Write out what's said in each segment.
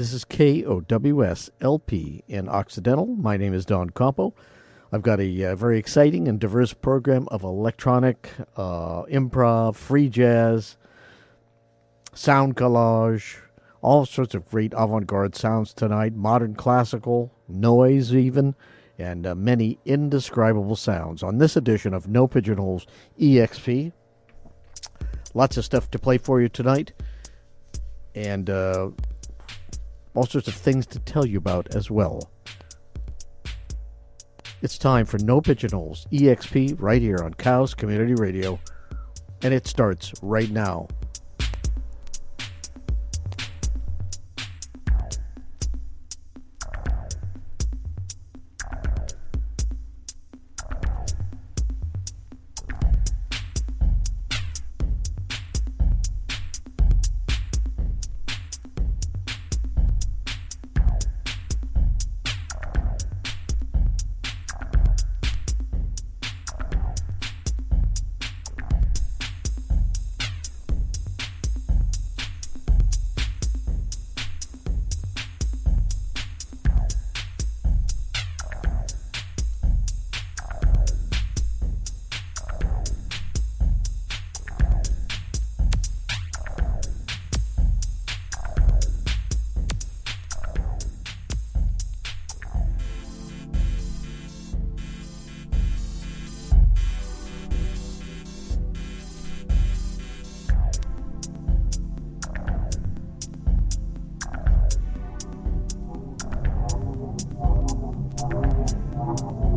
This is KOWS LP in Occidental. My name is Don Campo. I've got a uh, very exciting and diverse program of electronic, uh, improv, free jazz, sound collage, all sorts of great avant garde sounds tonight, modern classical, noise even, and uh, many indescribable sounds on this edition of No Pigeonholes EXP. Lots of stuff to play for you tonight, and uh, all sorts of things to tell you about as well. It's time for No Pigeonholes EXP right here on Cows Community Radio, and it starts right now.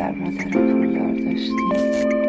در مادر پولدار داشتیم.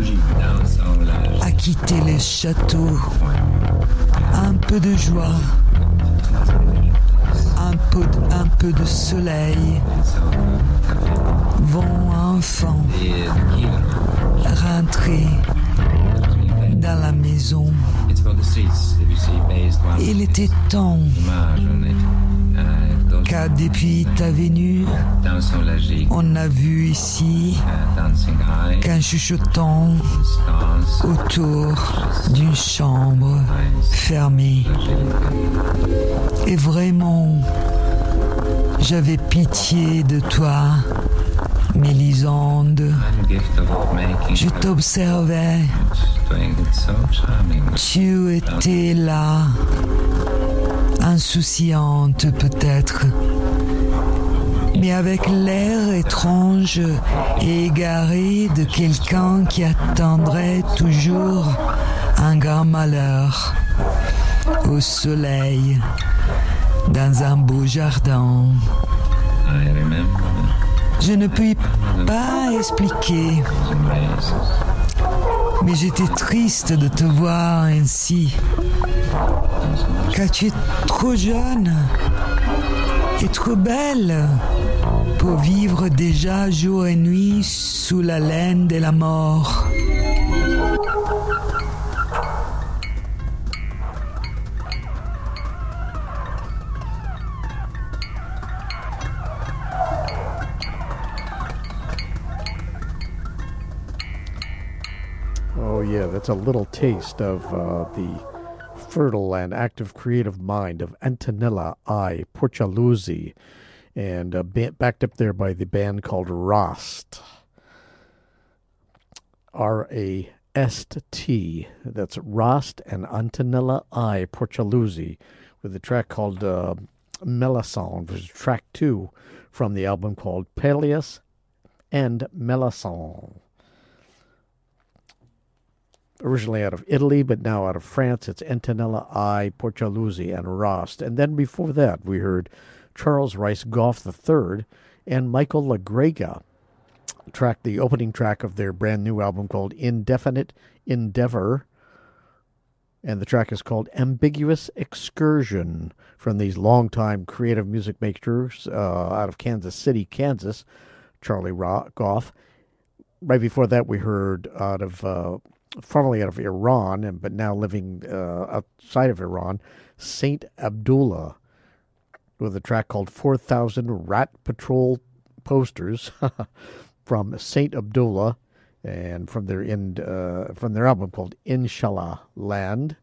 Mort, a quitté le château. Un peu de joie, un peu, un peu de soleil vont enfin rentrer dans la maison. Il était temps depuis ta venue, on a vu ici qu'un chuchotant autour d'une chambre fermée. Et vraiment, j'avais pitié de toi, Mélisande. Je t'observais. Tu étais là, insouciante peut-être, mais avec l'air étrange et égaré de quelqu'un qui attendrait toujours un grand malheur au soleil dans un beau jardin. Je ne puis pas expliquer, mais j'étais triste de te voir ainsi, car tu es trop jeune et trop belle pour vivre déjà jour et nuit sous la laine de la mort. Oh, yeah, that's a little taste of uh, the fertile and active creative mind of Antonella I. Porcialuzzi, and uh, ba- backed up there by the band called Rast. R A S T. That's Rast and Antonella I. Porcialuzzi, with a track called uh, Melisande, which is track two from the album called Pelleas and Melisande originally out of Italy, but now out of France. It's Antonella I, Porcialuzzi, and Rast. And then before that, we heard Charles Rice Goff III and Michael LaGrega track the opening track of their brand new album called Indefinite Endeavor. And the track is called Ambiguous Excursion from these longtime creative music makers uh, out of Kansas City, Kansas, Charlie Goff. Right before that, we heard out of uh, formerly out of Iran, but now living uh, outside of Iran, Saint Abdullah, with a track called 4,000 Rat Patrol Posters from Saint Abdullah, and from their in, uh, from their album called Inshallah Land.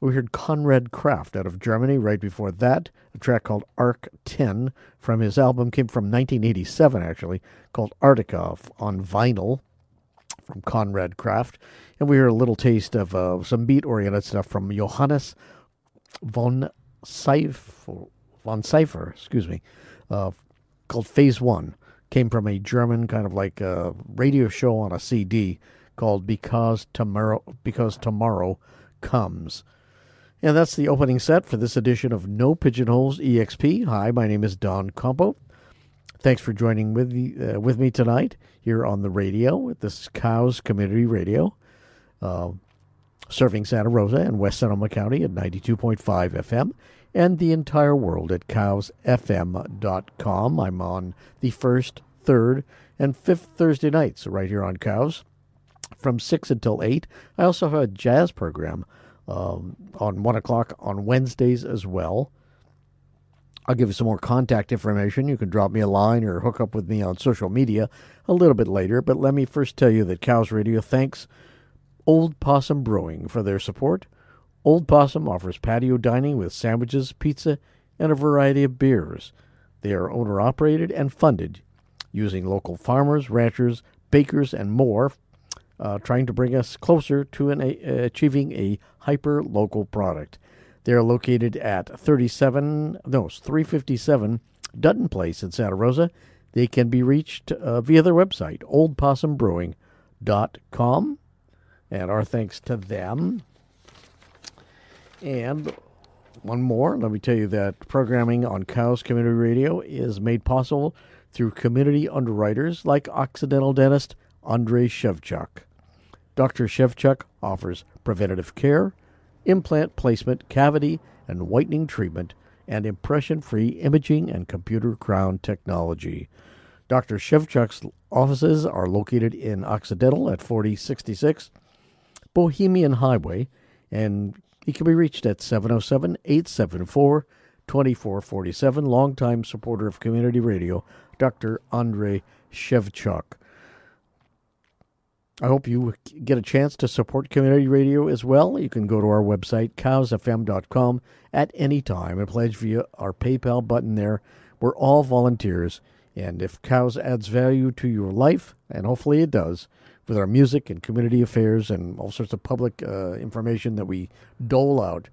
We heard Conrad Kraft out of Germany right before that. A track called Arc 10 from his album came from 1987 actually, called Arctica on vinyl from Conrad Kraft. And we heard a little taste of uh, some beat oriented stuff from Johannes von Cipher, von Cipher excuse me, uh, called Phase One. Came from a German kind of like a radio show on a CD called Because Tomorrow Because Tomorrow Comes. And that's the opening set for this edition of No Pigeonholes EXP. Hi, my name is Don Campo. Thanks for joining with me, uh, with me tonight here on the radio. This is Cows Community Radio, uh, serving Santa Rosa and West Sonoma County at 92.5 FM and the entire world at kowsfm.com. I'm on the first, third, and fifth Thursday nights right here on Cows from 6 until 8. I also have a jazz program um, on 1 o'clock on Wednesdays as well. I'll give you some more contact information. You can drop me a line or hook up with me on social media a little bit later. But let me first tell you that Cows Radio thanks Old Possum Brewing for their support. Old Possum offers patio dining with sandwiches, pizza, and a variety of beers. They are owner operated and funded using local farmers, ranchers, bakers, and more, uh, trying to bring us closer to an, achieving a hyper local product. They are located at 37, no, 357 Dutton Place in Santa Rosa. They can be reached uh, via their website, oldpossumbrewing.com. And our thanks to them. And one more. Let me tell you that programming on Cows Community Radio is made possible through community underwriters like Occidental dentist Andrei Shevchuk. Dr. Shevchuk offers preventative care, implant placement, cavity and whitening treatment, and impression free imaging and computer crown technology. Dr. Shevchuk's offices are located in Occidental at 4066 Bohemian Highway, and he can be reached at 707 874 2447. Longtime supporter of community radio, Dr. Andrei Shevchuk. I hope you get a chance to support community radio as well. You can go to our website, kowsfm.com, at any time and pledge via our PayPal button there. We're all volunteers, and if Cows adds value to your life, and hopefully it does, with our music and community affairs and all sorts of public uh, information that we dole out,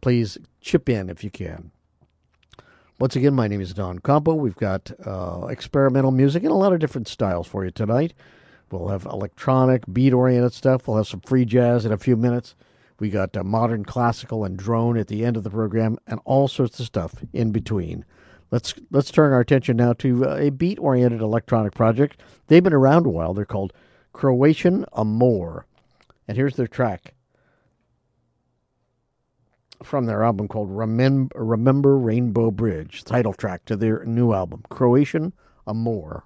please chip in if you can. Once again, my name is Don Campo. We've got uh, experimental music in a lot of different styles for you tonight. We'll have electronic, beat oriented stuff. We'll have some free jazz in a few minutes. We got uh, modern classical and drone at the end of the program, and all sorts of stuff in between. Let's let's turn our attention now to uh, a beat oriented electronic project. They've been around a while. They're called Croatian Amor, and here's their track from their album called Remember, Remember Rainbow Bridge, title track to their new album, Croatian Amor.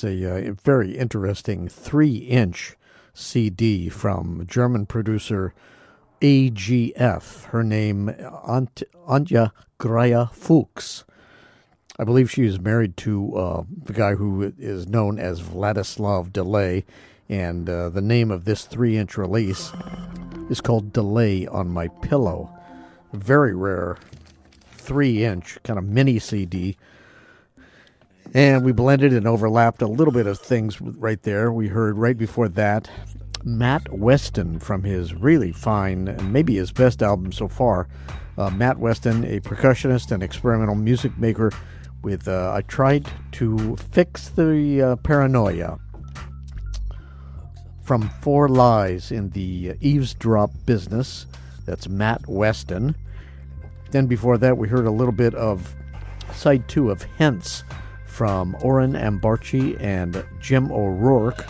That's a uh, very interesting three inch CD from German producer AGF. Her name, Ant- Anja Graya Fuchs. I believe she is married to uh, the guy who is known as Vladislav Delay, and uh, the name of this three inch release is called Delay on My Pillow. Very rare three inch kind of mini CD and we blended and overlapped a little bit of things right there. We heard right before that Matt Weston from his really fine, maybe his best album so far. Uh, Matt Weston, a percussionist and experimental music maker, with uh, I tried to fix the uh, paranoia from Four Lies in the eavesdrop business. That's Matt Weston. Then before that, we heard a little bit of side two of Hence from Oren Ambarchi and Jim O'Rourke.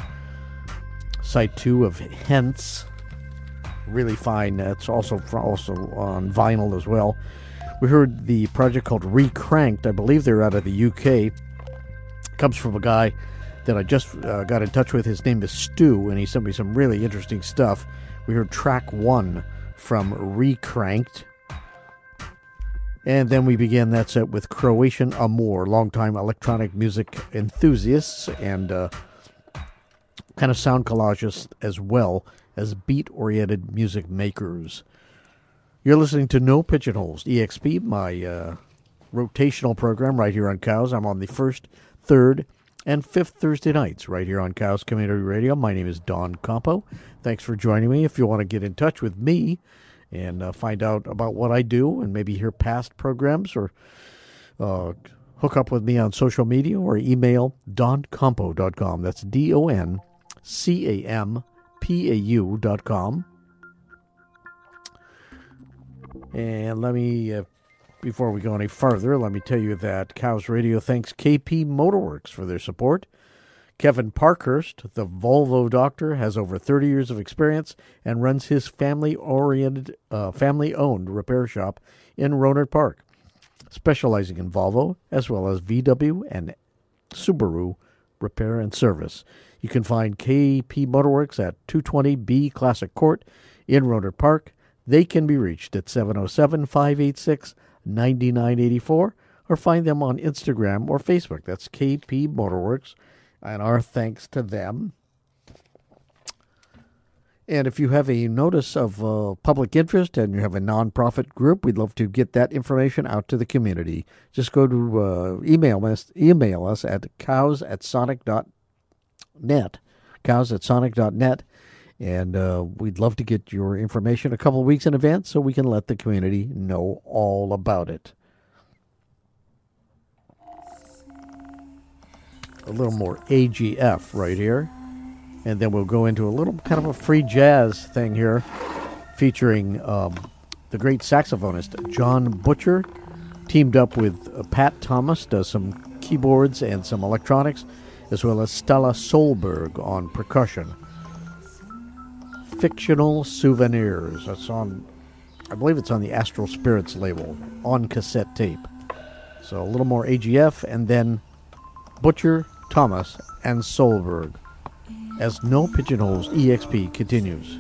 Site two of Hence. Really fine. It's also also on vinyl as well. We heard the project called Recranked. I believe they're out of the UK. Comes from a guy that I just uh, got in touch with. His name is Stu, and he sent me some really interesting stuff. We heard track one from Recranked. And then we began that set with Croatian Amor, longtime electronic music enthusiasts and uh, kind of sound collagists as well as beat oriented music makers. You're listening to No Pigeonholes, EXP, my uh, rotational program right here on Cows. I'm on the first, third, and fifth Thursday nights right here on Cows Community Radio. My name is Don Campau. Thanks for joining me. If you want to get in touch with me, and uh, find out about what I do and maybe hear past programs or uh, hook up with me on social media or email doncampau.com. That's D O N C A M P A U.com. And let me, uh, before we go any further, let me tell you that Cows Radio thanks KP Motorworks for their support. Kevin Parkhurst, the Volvo doctor, has over 30 years of experience and runs his family-oriented, uh, family-owned repair shop in Rohnert Park, specializing in Volvo as well as VW and Subaru repair and service. You can find KP Motorworks at 220B Classic Court in Rohnert Park. They can be reached at 707 586 9984 or find them on Instagram or Facebook. That's KP Motorworks and our thanks to them. And if you have a notice of uh, public interest and you have a nonprofit group, we'd love to get that information out to the community. Just go to uh, email us email us at cows at sonic.net, cows at sonic.net, and uh, we'd love to get your information a couple weeks in advance so we can let the community know all about it. A little more AGF right here. And then we'll go into a little kind of a free jazz thing here featuring um, the great saxophonist John Butcher, teamed up with uh, Pat Thomas, does some keyboards and some electronics, as well as Ståle Solberg on percussion. Fictional Souvenirs. That's on, I believe it's on the Astral Spirits label, on cassette tape. So a little more AGF, and then Butcher, Thomas, and Solberg as No Pigeonholes EXP continues.